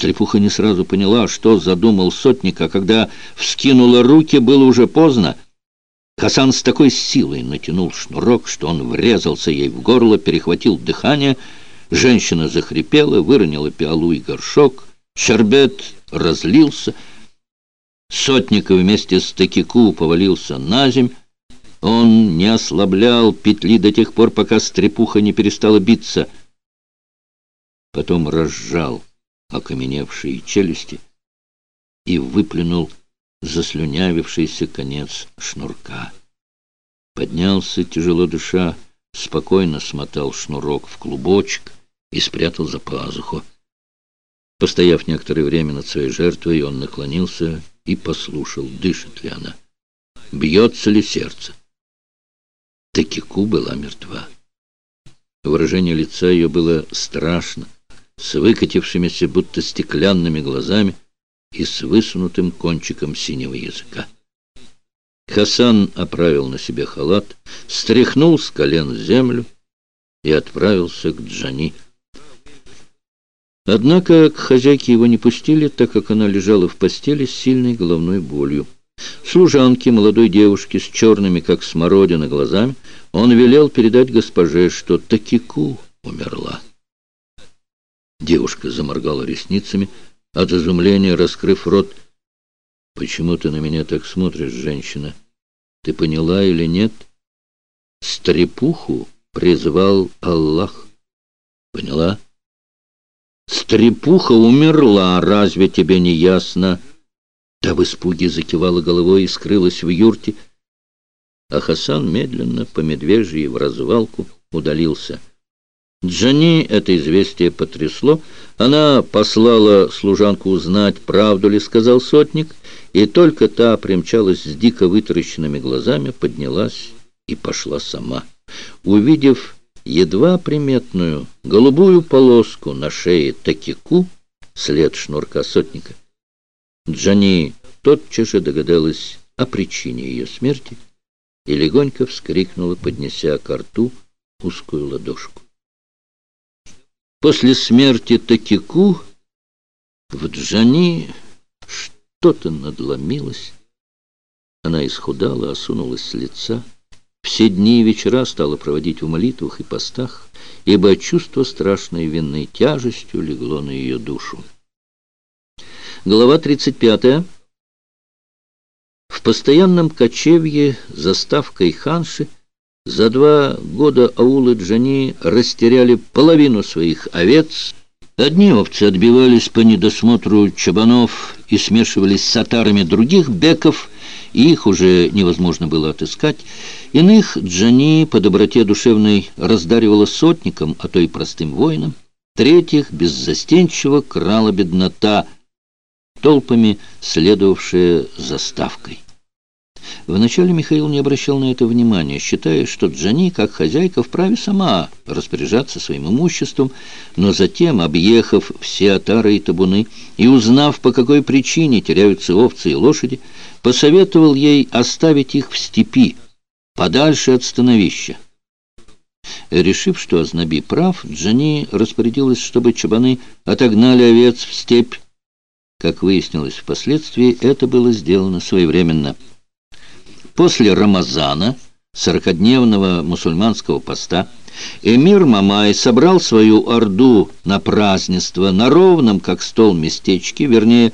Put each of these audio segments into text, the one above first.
Стрепуха не сразу поняла, что задумал сотник, а когда вскинула руки, было уже поздно. Хасан с такой силой натянул шнурок, что он врезался ей в горло, перехватил дыхание. Женщина захрипела, выронила пиалу и горшок. Щербет разлился. Сотник вместе с Такику повалился на земь. Он не ослаблял петли до тех пор, пока стрепуха не перестала биться. Потом разжал окаменевшие челюсти и выплюнул заслюнявившийся конец шнурка. Поднялся, тяжело дыша, спокойно смотал шнурок в клубочек и спрятал за пазуху. Постояв некоторое время над своей жертвой, он наклонился и послушал, дышит ли она, бьется ли сердце. Такику была мертва. Выражение лица ее было страшно, с выкатившимися будто стеклянными глазами и с высунутым кончиком синего языка. Хасан оправил на себе халат, стряхнул с колен землю и отправился к Джани. Однако к хозяйке его не пустили, так как она лежала в постели с сильной головной болью. Служанке, молодой девушке с черными, как смородина, глазами, он велел передать госпоже, что Такику умерла. Девушка заморгала ресницами, от изумления раскрыв рот. «Почему ты на меня так смотришь, женщина? Ты поняла или нет?» «Стрепуху призвал Аллах». «Поняла?» «Стрепуха умерла, разве тебе не ясно?» Та в испуге закивала головой и скрылась в юрте, а Хасан медленно по медвежьей в развалку удалился. Джани это известие потрясло. Она послала служанку узнать, правду ли сказал сотник, и только та примчалась с дико вытаращенными глазами, поднялась и пошла сама. Увидев едва приметную голубую полоску на шее Такику, след шнурка сотника, Джани тотчас же догадалась о причине ее смерти и легонько вскрикнула, поднеся к рту узкую ладошку. После смерти Такику в Джани что-то надломилось. Она исхудала, осунулась с лица. Все дни и вечера стала проводить в молитвах и постах, ибо чувство страшной вины тяжестью легло на ее душу. Глава 35. В постоянном кочевье за ставкой ханши за два года аулы Джани растеряли половину своих овец. Одни овцы отбивались по недосмотру чабанов и смешивались с сатарами других беков, и их уже невозможно было отыскать. Иных Джани по доброте душевной раздаривала сотникам, а то и простым воинам. Третьих беззастенчиво крала беднота – толпами следовавшие за ставкой. Вначале Михаил не обращал на это внимания, считая, что Джани, как хозяйка, вправе сама распоряжаться своим имуществом, но затем, объехав все отары и табуны и узнав, по какой причине теряются овцы и лошади, посоветовал ей оставить их в степи, подальше от становища. Решив, что Азнаби прав, Джани распорядилась, чтобы чабаны отогнали овец в степь, как выяснилось впоследствии, это было сделано своевременно. После Рамазана, сорокодневного мусульманского поста, эмир Мамай собрал свою орду на празднество на ровном, как стол, местечке, вернее,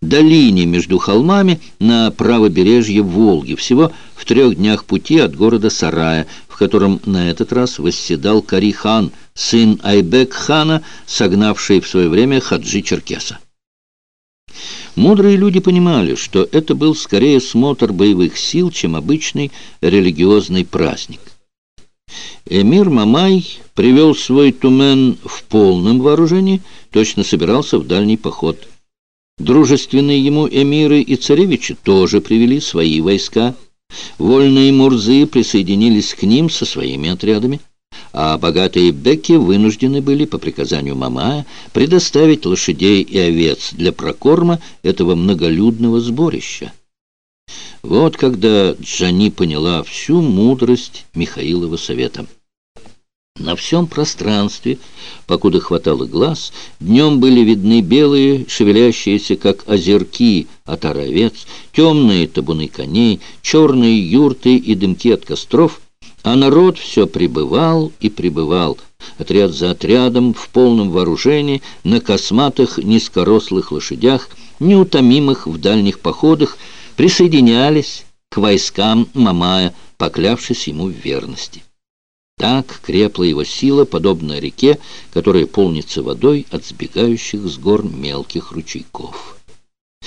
долине между холмами на правобережье Волги, всего в трех днях пути от города Сарая, в котором на этот раз восседал Кари-хан, сын Айбек-хана, согнавший в свое время Хаджи Черкеса. Мудрые люди понимали, что это был скорее смотр боевых сил, чем обычный религиозный праздник. Эмир Мамай привел свой тумен в полном вооружении, точно собирался в дальний поход. Дружественные ему эмиры и царевичи тоже привели свои войска. Вольные мурзы присоединились к ним со своими отрядами а богатые беки вынуждены были по приказанию Мамая предоставить лошадей и овец для прокорма этого многолюдного сборища. Вот когда Джани поняла всю мудрость Михаилова совета. На всем пространстве, покуда хватало глаз, днем были видны белые, шевелящиеся, как озерки от оровец, темные табуны коней, черные юрты и дымки от костров, а народ все прибывал и прибывал, отряд за отрядом, в полном вооружении, на косматых низкорослых лошадях, неутомимых в дальних походах, присоединялись к войскам Мамая, поклявшись ему в верности. Так крепла его сила, подобно реке, которая полнится водой от сбегающих с гор мелких ручейков.